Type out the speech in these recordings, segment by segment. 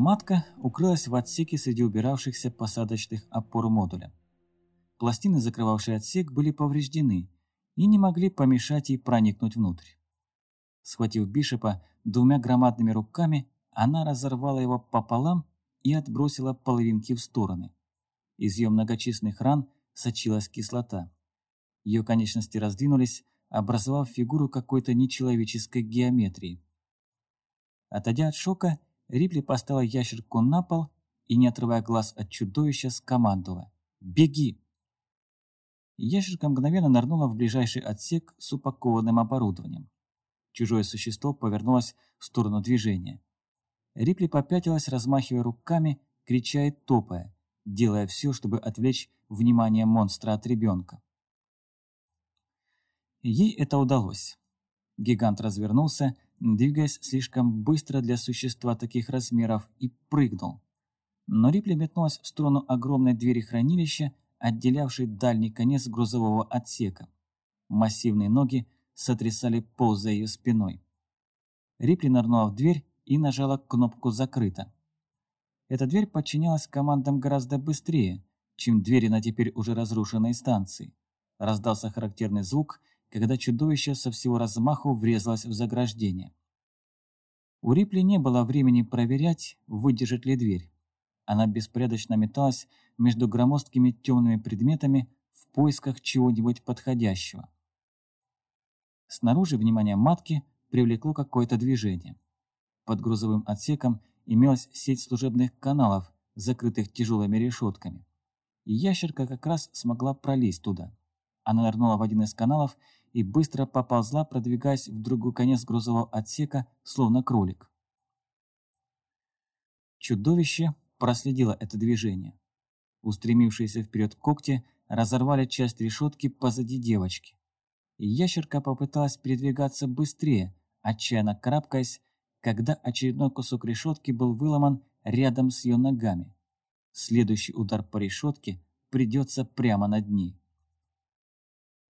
Матка укрылась в отсеке среди убиравшихся посадочных опор модуля. Пластины, закрывавшие отсек, были повреждены и не могли помешать ей проникнуть внутрь. Схватив Бишопа двумя громадными руками, она разорвала его пополам и отбросила половинки в стороны. Из ее многочисленных ран сочилась кислота. Ее конечности раздвинулись, образовав фигуру какой-то нечеловеческой геометрии. Отойдя от шока, Рипли поставила ящерку на пол и, не отрывая глаз от чудовища, скомандовала «Беги!». Ящерка мгновенно нырнула в ближайший отсек с упакованным оборудованием. Чужое существо повернулось в сторону движения. Рипли попятилась, размахивая руками, крича и топая, делая все, чтобы отвлечь внимание монстра от ребенка. Ей это удалось. Гигант развернулся, двигаясь слишком быстро для существа таких размеров, и прыгнул. Но Рипли метнулась в сторону огромной двери хранилища, отделявшей дальний конец грузового отсека. Массивные ноги сотрясали пол за ее спиной. Рипли нырнула в дверь и нажала кнопку «Закрыто». Эта дверь подчинялась командам гораздо быстрее, чем двери на теперь уже разрушенной станции. Раздался характерный звук, когда чудовище со всего размаху врезалось в заграждение. У Рипли не было времени проверять, выдержит ли дверь. Она беспорядочно металась между громоздкими темными предметами в поисках чего-нибудь подходящего. Снаружи внимание матки привлекло какое-то движение. Под грузовым отсеком имелась сеть служебных каналов, закрытых тяжелыми решетками. И ящерка как раз смогла пролезть туда. Она нырнула в один из каналов и быстро поползла, продвигаясь в другой конец грузового отсека, словно кролик. Чудовище проследило это движение. Устремившиеся вперед когти разорвали часть решетки позади девочки. И ящерка попыталась передвигаться быстрее, отчаянно карабкаясь, когда очередной кусок решетки был выломан рядом с ее ногами. Следующий удар по решетке придется прямо над ней.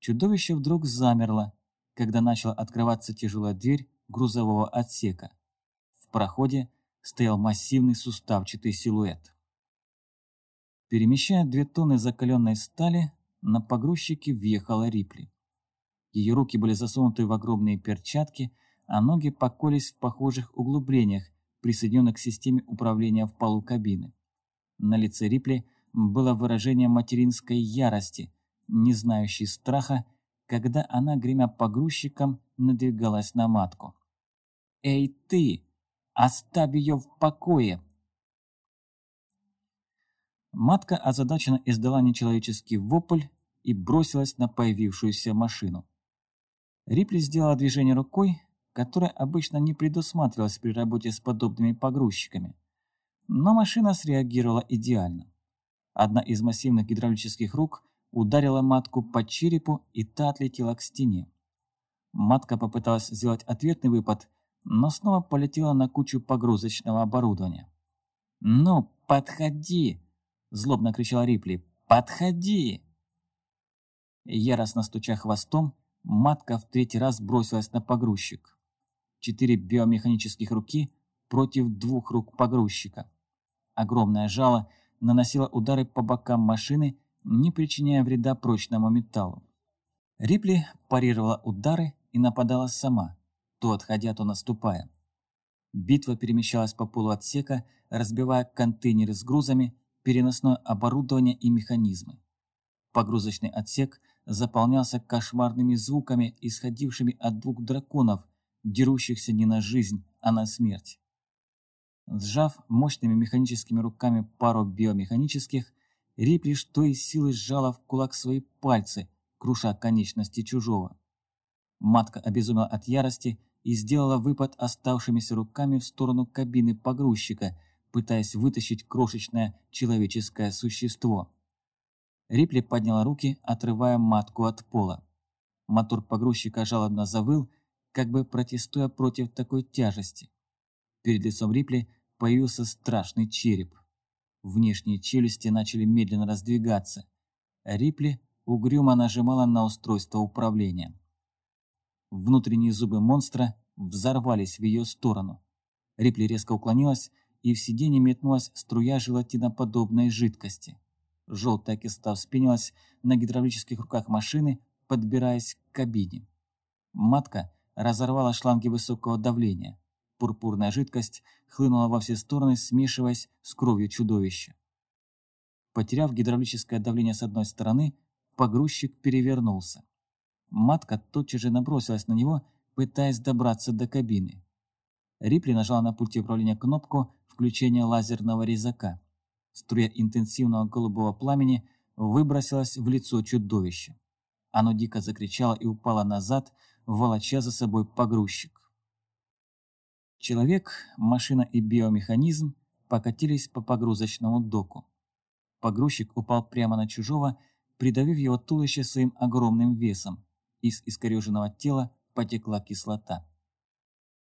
Чудовище вдруг замерло, когда начала открываться тяжелая дверь грузового отсека. В проходе стоял массивный суставчатый силуэт. Перемещая две тонны закаленной стали, на погрузчике въехала Рипли. Ее руки были засунуты в огромные перчатки, а ноги поколись в похожих углублениях, присоединенных к системе управления в полу кабины. На лице Рипли было выражение материнской ярости, не знающий страха, когда она, гремя погрузчиком, надвигалась на матку. «Эй ты! Оставь ее в покое!» Матка озадаченно издала нечеловеческий вопль и бросилась на появившуюся машину. Рипли сделала движение рукой, которое обычно не предусматривалось при работе с подобными погрузчиками. Но машина среагировала идеально. Одна из массивных гидравлических рук ударила матку по черепу, и та отлетела к стене. Матка попыталась сделать ответный выпад, но снова полетела на кучу погрузочного оборудования. «Ну, подходи!» – злобно кричала Рипли. «Подходи!» Яростно стуча хвостом, матка в третий раз бросилась на погрузчик. Четыре биомеханических руки против двух рук погрузчика. Огромное жало наносило удары по бокам машины, не причиняя вреда прочному металлу. Рипли парировала удары и нападала сама, то отходя, то наступая. Битва перемещалась по полу отсека, разбивая контейнеры с грузами, переносное оборудование и механизмы. Погрузочный отсек заполнялся кошмарными звуками, исходившими от двух драконов, дерущихся не на жизнь, а на смерть. Сжав мощными механическими руками пару биомеханических, Рипли что из силы сжала в кулак свои пальцы, круша конечности чужого. Матка обезумела от ярости и сделала выпад оставшимися руками в сторону кабины погрузчика, пытаясь вытащить крошечное человеческое существо. Рипли подняла руки, отрывая матку от пола. Мотор погрузчика жалобно завыл, как бы протестуя против такой тяжести. Перед лицом Рипли появился страшный череп. Внешние челюсти начали медленно раздвигаться. Рипли угрюмо нажимала на устройство управления. Внутренние зубы монстра взорвались в ее сторону. Рипли резко уклонилась и в сиденье метнулась струя желатиноподобной жидкости. Желтая киста вспенилась на гидравлических руках машины, подбираясь к кабине. Матка разорвала шланги высокого давления. Пурпурная жидкость хлынула во все стороны, смешиваясь с кровью чудовища. Потеряв гидравлическое давление с одной стороны, погрузчик перевернулся. Матка тотчас же набросилась на него, пытаясь добраться до кабины. Рипли нажала на пульте управления кнопку включения лазерного резака. Струя интенсивного голубого пламени выбросилась в лицо чудовища. Оно дико закричало и упало назад, волоча за собой погрузчик. Человек, машина и биомеханизм покатились по погрузочному доку. Погрузчик упал прямо на чужого, придавив его туловище своим огромным весом. Из искореженного тела потекла кислота.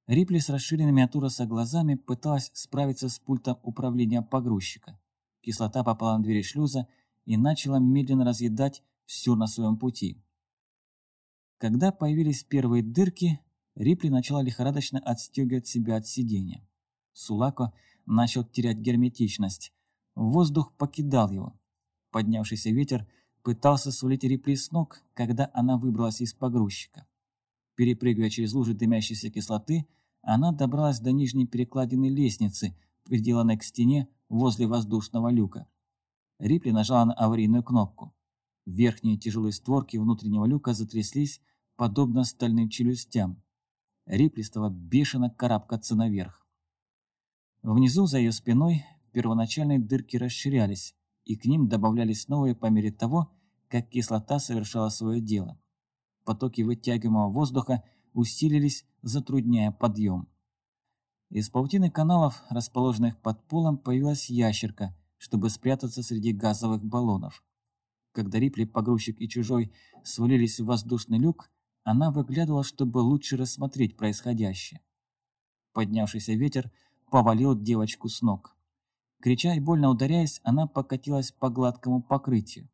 Рипли с расширенными от ужаса глазами пыталась справиться с пультом управления погрузчика. Кислота попала на двери шлюза и начала медленно разъедать все на своем пути. Когда появились первые дырки, Рипли начала лихорадочно отстегивать себя от сидения. Сулако начал терять герметичность. Воздух покидал его. Поднявшийся ветер пытался свалить Рипли с ног, когда она выбралась из погрузчика. Перепрыгивая через лужи дымящейся кислоты, она добралась до нижней перекладины лестницы, приделанной к стене возле воздушного люка. Рипли нажала на аварийную кнопку. Верхние тяжелые створки внутреннего люка затряслись, подобно стальным челюстям. Рипли стала бешено карабкаться наверх. Внизу, за ее спиной, первоначальные дырки расширялись, и к ним добавлялись новые по мере того, как кислота совершала свое дело. Потоки вытягиваемого воздуха усилились, затрудняя подъем. Из паутины каналов, расположенных под полом, появилась ящерка, чтобы спрятаться среди газовых баллонов. Когда Рипли, погрузчик и чужой свалились в воздушный люк, она выглядывала, чтобы лучше рассмотреть происходящее. Поднявшийся ветер повалил девочку с ног. Крича и больно ударяясь, она покатилась по гладкому покрытию.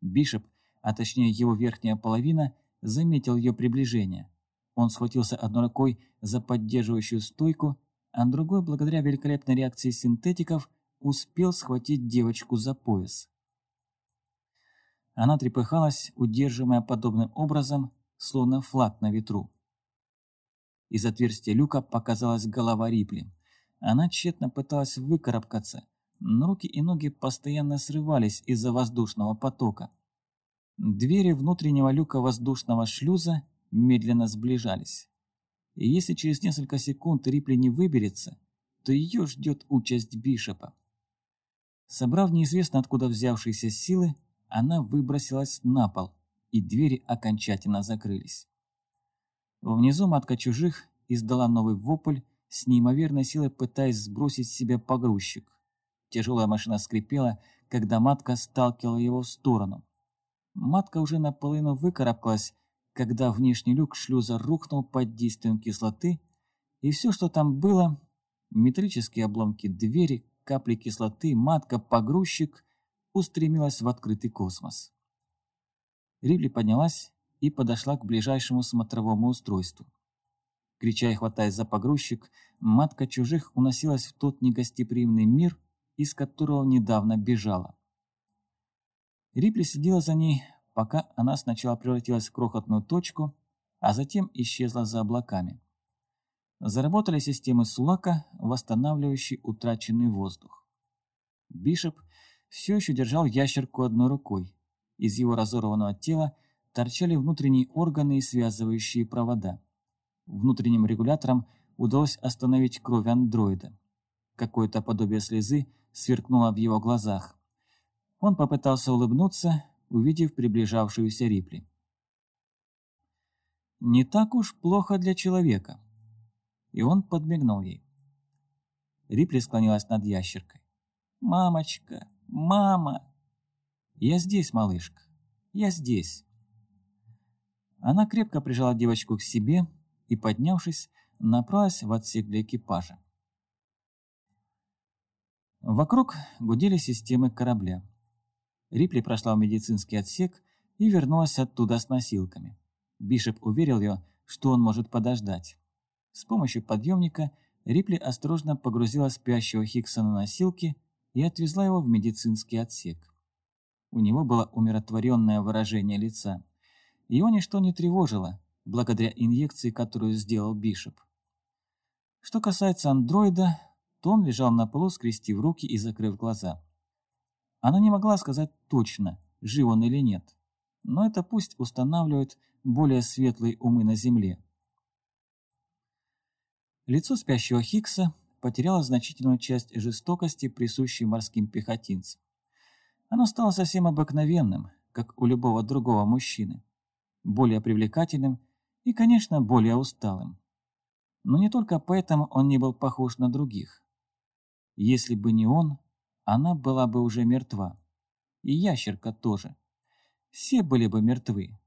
Бишоп, а точнее его верхняя половина, заметил ее приближение. Он схватился одной рукой за поддерживающую стойку, а другой, благодаря великолепной реакции синтетиков, успел схватить девочку за пояс. Она трепыхалась, удерживаемая подобным образом, словно флаг на ветру. Из отверстия люка показалась голова Рипли. Она тщетно пыталась выкарабкаться, но руки и ноги постоянно срывались из-за воздушного потока. Двери внутреннего люка воздушного шлюза медленно сближались. И если через несколько секунд Рипли не выберется, то ее ждет участь Бишопа. Собрав неизвестно откуда взявшиеся силы, она выбросилась на пол, и двери окончательно закрылись. Внизу матка чужих издала новый вопль, с неимоверной силой пытаясь сбросить с себя погрузчик. Тяжелая машина скрипела, когда матка сталкивала его в сторону. Матка уже наполовину выкарабкалась, когда внешний люк шлюза рухнул под действием кислоты, и все, что там было, металлические обломки двери, капли кислоты, матка, погрузчик, устремилась в открытый космос. Рибли поднялась и подошла к ближайшему смотровому устройству. Крича и хватаясь за погрузчик, матка чужих уносилась в тот негостеприимный мир, из которого недавно бежала. Рипли сидела за ней, пока она сначала превратилась в крохотную точку, а затем исчезла за облаками. Заработали системы Сулака, восстанавливающие утраченный воздух. Бишоп все еще держал ящерку одной рукой, из его разорванного тела торчали внутренние органы и связывающие провода. Внутренним регулятором удалось остановить кровь андроида. Какое-то подобие слезы сверкнуло в его глазах. Он попытался улыбнуться, увидев приближавшуюся Рипли. «Не так уж плохо для человека». И он подмигнул ей. Рипли склонилась над ящеркой. «Мамочка! Мама!» «Я здесь, малышка, я здесь». Она крепко прижала девочку к себе и, поднявшись, направилась в отсек для экипажа. Вокруг гудели системы корабля. Рипли прошла в медицинский отсек и вернулась оттуда с носилками. Бишоп уверил ее, что он может подождать. С помощью подъемника Рипли осторожно погрузила спящего Хиггса на носилки и отвезла его в медицинский отсек. У него было умиротворенное выражение лица. Его ничто не тревожило, благодаря инъекции, которую сделал Бишоп. Что касается андроида, то он лежал на полу, скрестив руки и закрыв глаза. Она не могла сказать точно, жив он или нет, но это пусть устанавливают более светлые умы на Земле. Лицо спящего Хиггса потеряло значительную часть жестокости, присущей морским пехотинцам. Оно стало совсем обыкновенным, как у любого другого мужчины, более привлекательным и, конечно, более усталым. Но не только поэтому он не был похож на других. Если бы не он, она была бы уже мертва. И ящерка тоже. Все были бы мертвы.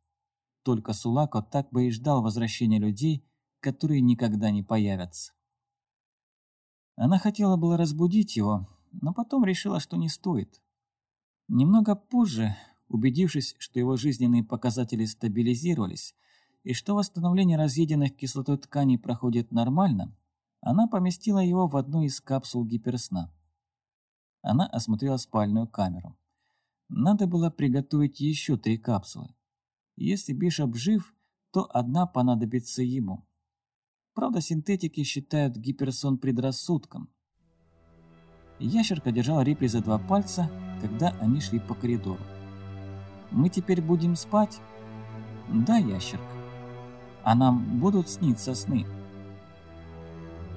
Только Сулако так бы и ждал возвращения людей, которые никогда не появятся. Она хотела было разбудить его, но потом решила, что не стоит. Немного позже, убедившись, что его жизненные показатели стабилизировались и что восстановление разъеденных кислотой тканей проходит нормально, она поместила его в одну из капсул гиперсна. Она осмотрела спальную камеру. Надо было приготовить еще три капсулы. Если Бишоп жив, то одна понадобится ему. Правда, синтетики считают гиперсон предрассудком. Ящерка держала Рипли за два пальца, когда они шли по коридору. «Мы теперь будем спать?» «Да, ящерка. А нам будут сниться сны?»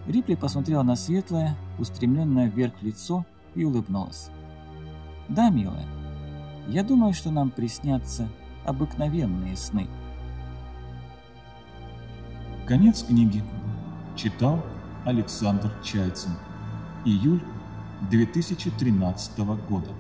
Рипли посмотрела на светлое, устремленное вверх лицо и улыбнулась. «Да, милая, я думаю, что нам приснятся обыкновенные сны». Конец книги. Читал Александр Чайцин. Июль 2013 года.